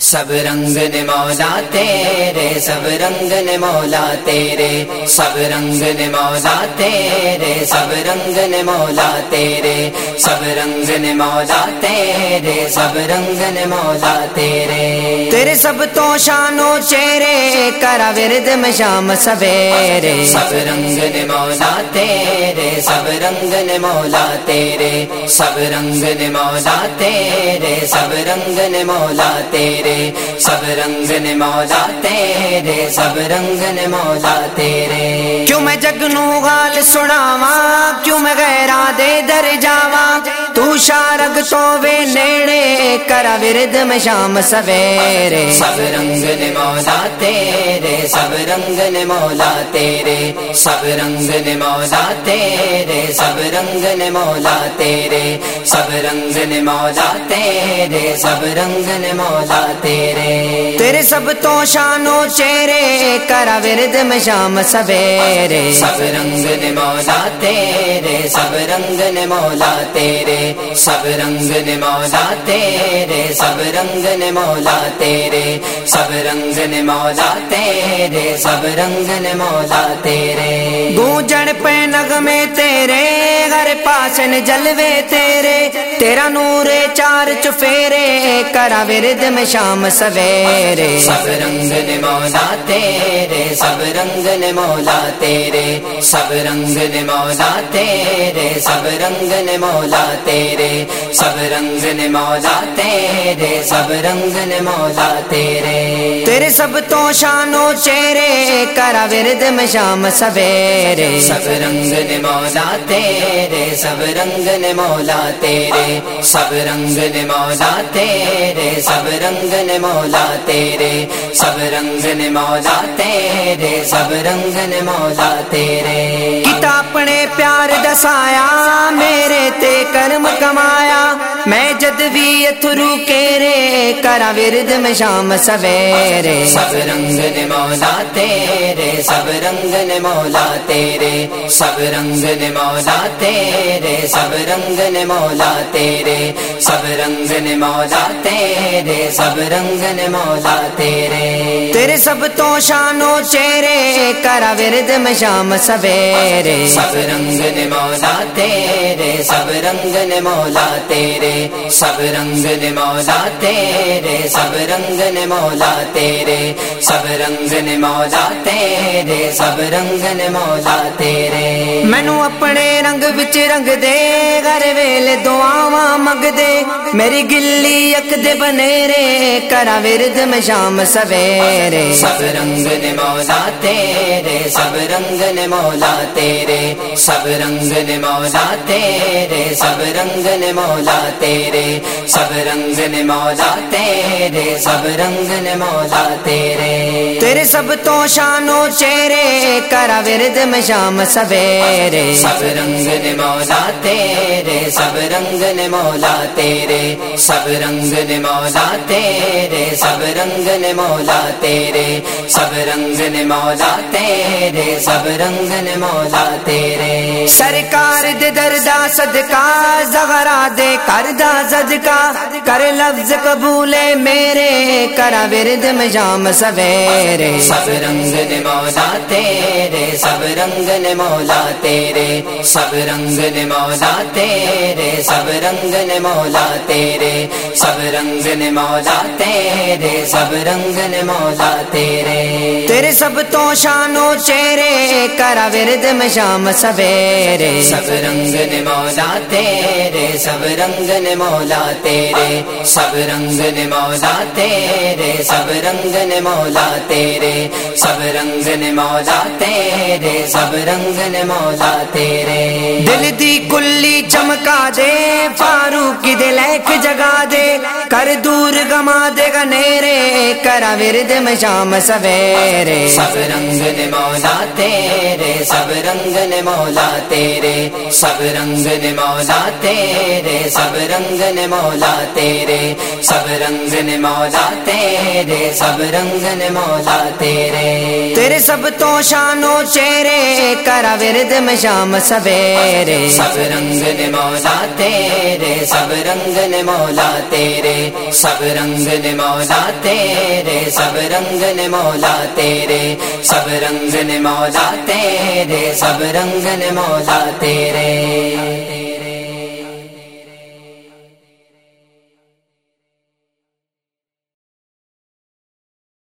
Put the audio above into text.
سب رنگ نے مولا تیرے سب رنگ نے مولا تیرے سب رنگ نے مولا تیرے سب رنگ نے مولا تیرے سب رنگ نے مولا تیرے سب رنگ نے مولا تیرے تیرے سب تو شانو چہرے کرا ورد میں شام سویرے سب رنگ نے مولا تیرے سب رنگ نے مولا تیرے سب رنگ نے مولا تیرے سب رنگ نے مولا تیرے تیرے سب رنگ نے مولا تیرے، سب رنگ نے مولا تیرے۔ کیوں میں جگنو غال سناواں، کیوں میں غیرہ دے در جاواں؟ تو شارگ تو وے نیڑے کرا ورد میں شام سویرے۔ سب رنگ نے مولا تیرے سب رنگ نے مولا تیرے۔ سب رنگ نے مولا تیرے سب رنگ نے مولا تیرے۔ سب رنگ نے مولا تیرے سب رنگ نے مولا تیرے۔ تیرے سب تو شانو چہرے کرا ورد میں شام سویرے۔ سب رنگ نے مولا تیرے سب رنگ نے مولا تیرے۔ سب رنگ نے مولا تیرے سب رنگ نے مولا تیرے سب رنگ نے مولا تیرے سب رنگ نے مولا تیرے۔ گونجن پہ نغمے تیرے گھر پاس جلوے تیرے۔ تیرا نور چار چفیرے کرا ورد میں شام سویرے۔ سب رنگ نے مولا تیرے سب رنگ نے مولا تیرے۔ سب رنگ نے مولا تیرے سب رنگ نے مولا تیرے۔ سب رنگ نے مولا تیرے۔ سب رنگ نے مولا تیرے۔ تیرے سب تو شانو چہرے کرا ورد میں شام سویرے۔ سب رنگ نے مولا تیرے سب رنگ نے مولا تیرے۔ سب رنگ نے مولا تیرے سب رنگ نے مولا تیرے۔ سب رنگ نے مولا تیرے سب رنگ نے مولا تیرے۔ کتا اپنے پیار دسایا میرے تے کرم کمایا میں جد بھی اتھرو کیرے کرا ورد میں شام سویرے۔ سب رنگ نے مولا تیرے سب رنگ نے مولا تیرے۔ سب رنگ نے مولا تیرے سب رنگ نے مولا تیرے۔ سب رنگ نے مولا تیرے سب رنگ نے مولا تیرے۔ تیرے سب تو شانو چہرے کرا ورد میں شام سویرے۔ سب رنگ نے مولا تیرے سب رنگ نے مولا تیرے۔ سب رنگ نے مولا تیرے سب رنگ نے مولا تیرے سب رنگ نے مولا تیرے سب رنگ نے مولا تیرے۔ مینو اپنے رنگ بچ رنگ دے گھر ویلے دعاواں منگ دے۔ میری گلی اک دے بنیرے کرا ورد میں شام سویرے۔ سب رنگ نے مولا تیرے سب رنگ نے مولا تیرے۔ سب رنگ نے مولا تیرے سب رنگ نے مولا تیرے سب رنگ نے مولا تیرے سب رنگ نے مولا تیرے۔ تیرے سب تو شانو چہرے کرا ورد میں شام سویرے۔ سب رنگ نے مولا تیرے سب رنگ نے مولا تیرے۔ سب رنگ نے مولا تیرے سب رنگ نے مولا تیرے۔ سب رنگ نے مولا تیرے سب رنگ نے مولا تیرے۔ سرکار دے دردا صدقہ زغرا دے کردا صدقہ کر لفظ قبول میرے، کرا ورد میں جام سویرے۔ سب رنگ نے مولا تیرے، سب رنگ نے مولا تیرے۔ سب رنگ نے مولا تیرے، سب رنگ نے مولا تیرے۔ سب رنگ نے مولا تیرے سب رنگ نے مولا تیرے۔ تیرے سب تو شانو چہرے کرا ورد میں شام سویرے۔ سب رنگ نے مولا تیرے سب رنگ نے مولا تیرے۔ سب رنگ نے مولا تیرے سب رنگ نے مولا تیرے۔ سب رنگ نے مولا تیرے سب رنگ نے مولا تیرے۔ دل دی کلی چمکا دے فاروق کی دل ایک جگا دے۔ ہے کر دور گما دے گا نیرے کرا ورد میں شام سویرے۔ سب رنگ نے مولا تیرے سب رنگ نے مولا تیرے۔ سب رنگ نے مولا تیرے سب رنگ نے مولا تیرے۔ سب رنگ نے مولا تیرے سب رنگ نے مولا تیرے۔ تیرے سب تو شانو چہرے کرا ورد میں شام سویرے۔ سب رنگ نے مولا تیرے سب رنگ نے مولا تیرے۔ سب رنگ نے مولا تیرے، سب رنگ نے مولا تیرے، سب رنگ نے مولا تیرے، سب رنگ نے مولا تیرے۔